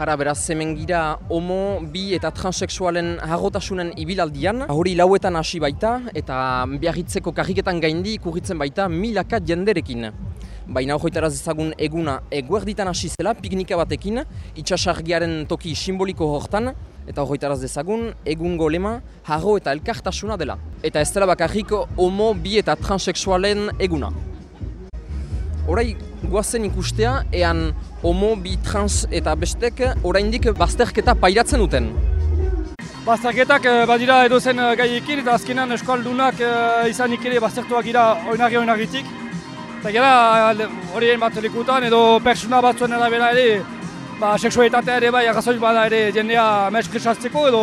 Hara beraz hemen gira homo, bi eta transexualen harrotasunen ibilaldian. Hori lauetan hasi baita eta biarritzeko karriketan gaindi ikurritzen baita milaka jenderekin. Baina hojoitaraz ezagun eguna eguerditan hasi zela piknika batekin, itxasargiaren toki simboliko hortan, eta hojoitaraz dezagun egungo lema harro eta elkartasuna dela. Eta ez dela bakarrik homo, bi eta transexualen eguna. Horai guazen ikustea, ean homo, bi, trans eta bestek oraindik bazterketa pairatzen duten. Bazterketak eh, badira edozen eh, gaiekin eta azkenan eskaldunak eh, izanik ere baztertuak dira oinarri oinarritik. Eta gara hori bat lekutan edo persona batzuen arabera ere ba, seksualitatea ere bai arrazoi bada ere jendea mespresatzeko edo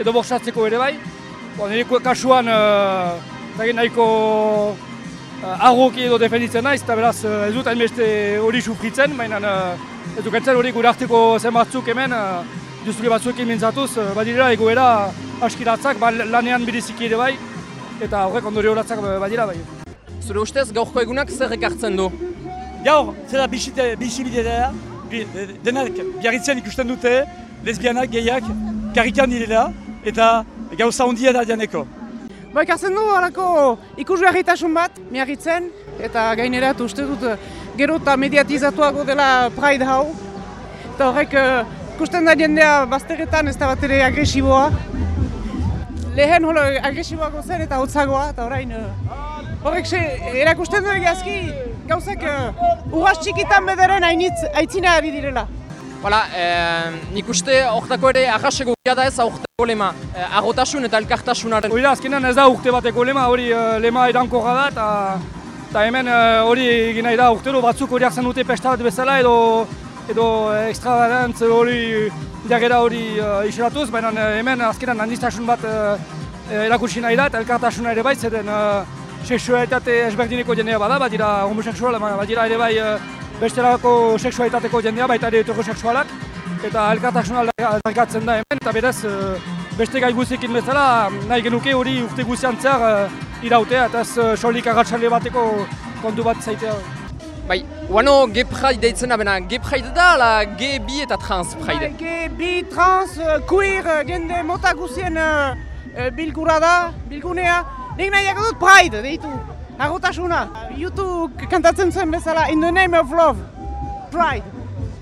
edo borsatzeko ere bai. Bo, nire kasuan uh, nahiko uh, argoki edo defenditzen naiz eta beraz uh, ez dut hainbeste hori sufritzen, baina uh, ez dukentzen hori gure arteko zen batzuk hemen uh, justuri batzuekin mintzatuz, uh, badirera egoera askiratzak, ba, lanean biriziki ere bai, eta horrek ondori horatzak badira bai. Zure ustez gaurko egunak zer ekartzen du? Gaur, zera bisibidea, denak biarritzen ikusten dute, lesbianak, gehiak, karrikan direla, eta gauza hondia da dianeko. Ba, ekartzen du alako ikus beharritasun bat, miarritzen, eta gainerat uste dut gero eta mediatizatuago dela Pride hau. Eta horrek ikusten da jendea bazterretan ez da bat ere agresiboa. Lehen holo agresiboago zen eta hotzagoa, eta orain horrek se, erakusten du egazki gauzak uh, urras txikitan bederen aitzina ari direla. Hala, eh, nik uste horretako ere ahaseko da ez horretako lema, eh, arrotasun eta elkartasunaren. Hori da, azkenan ez da urte bateko lema, hori uh, lema edankorra da, eta hemen hori uh, egin nahi da urtero batzuk hori hartzen dute pesta bat bezala edo edo extravagantz hori jagera hori uh, iseratuz, baina hemen azkenan handistasun bat uh, erakutsi nahi da eta elkartasuna ere baitzeren uh, seksualitate ezberdineko jendea bada, badira homoseksuala, badira ere bai bestelako seksualitateko jendea, baita ere heterosexualak, eta elkartasuna aldarkatzen da hemen, eta berez beste gai guzikin bezala nahi genuke hori urte guzian zehar irautea, eta ez solik agatxale bateko kontu bat zaitea. Bai, guano ge praide deitzen abena, ge praide da, la ge bi eta trans praide? Bai, ge bi, trans, queer, jende mota guzien bilgura da, bilgunea, Nik nahiak dut Pride, deitu, agotasuna. YouTube kantatzen zen bezala, In the name of love, Pride.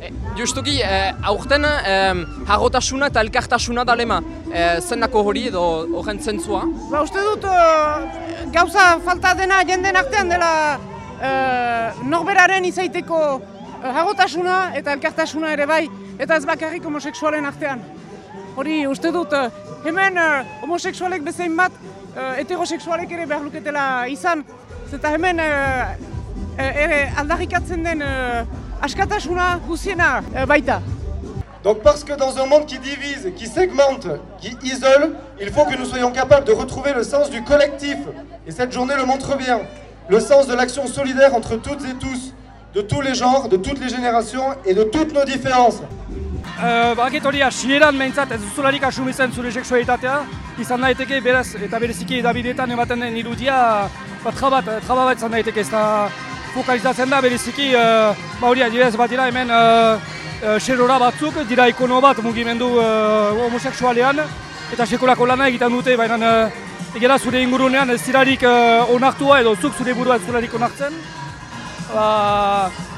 E, justuki, eh, aurten eh, hagotasuna eta elkartasuna da lema. Eh, zenako hori edo horren zentzua? Ba, uste dut uh, gauza falta dena jenden artean dela uh, norberaren izaiteko uh, hagotasuna eta elkartasuna ere bai, eta ez bakarrik homoseksualen artean. Hori uste dut, hemen homoseksualek bezain bat, heterosexualek ere behar luketela izan, eta hemen uh, ere aldarrikatzen den askatasuna guziena. Donc parce que dans un monde qui divise, qui segmente, qui isole, il faut que nous soyons capables de retrouver le sens du collectif. Et cette journée le montre bien. Le sens de l'action solidaire entre toutes et tous, de tous les genres, de toutes les générations et de toutes nos différences. Uh, Bakit hori hasieran behintzat ez duzularik asumitzen zure seksualitatea, izan daiteke beraz eta bereziki edabideetan ematen den irudia bat trabat, traba bat izan daiteke ez da fokalizatzen da bereziki uh, ba hori adibidez bat dira hemen uh, uh, xerora batzuk dira ikono bat mugimendu uh, homoseksualean eta sekolako lana egiten dute baina uh, egera zure ingurunean ez zirarik uh, onartua edo zuk zure burua ez zirarik onartzen. Uh,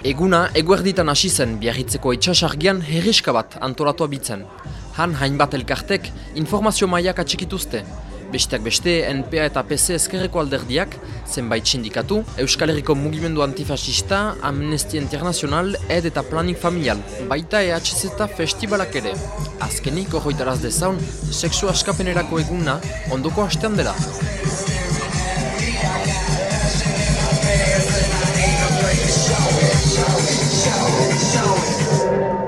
Eguna eguerditan hasi zen biarritzeko itxasargian herriska bat antolatua bitzen. Han hainbat elkartek informazio mailak atxikituzte. Besteak beste, NPA eta PC ezkerreko alderdiak, zenbait sindikatu, Euskal Herriko Mugimendu Antifascista, Amnesty International, ED eta Planning Familial, baita EHZ eta festivalak ere. Azkenik, horretaraz dezaun, seksu askapenerako eguna ondoko hastean dela. Show it, show it.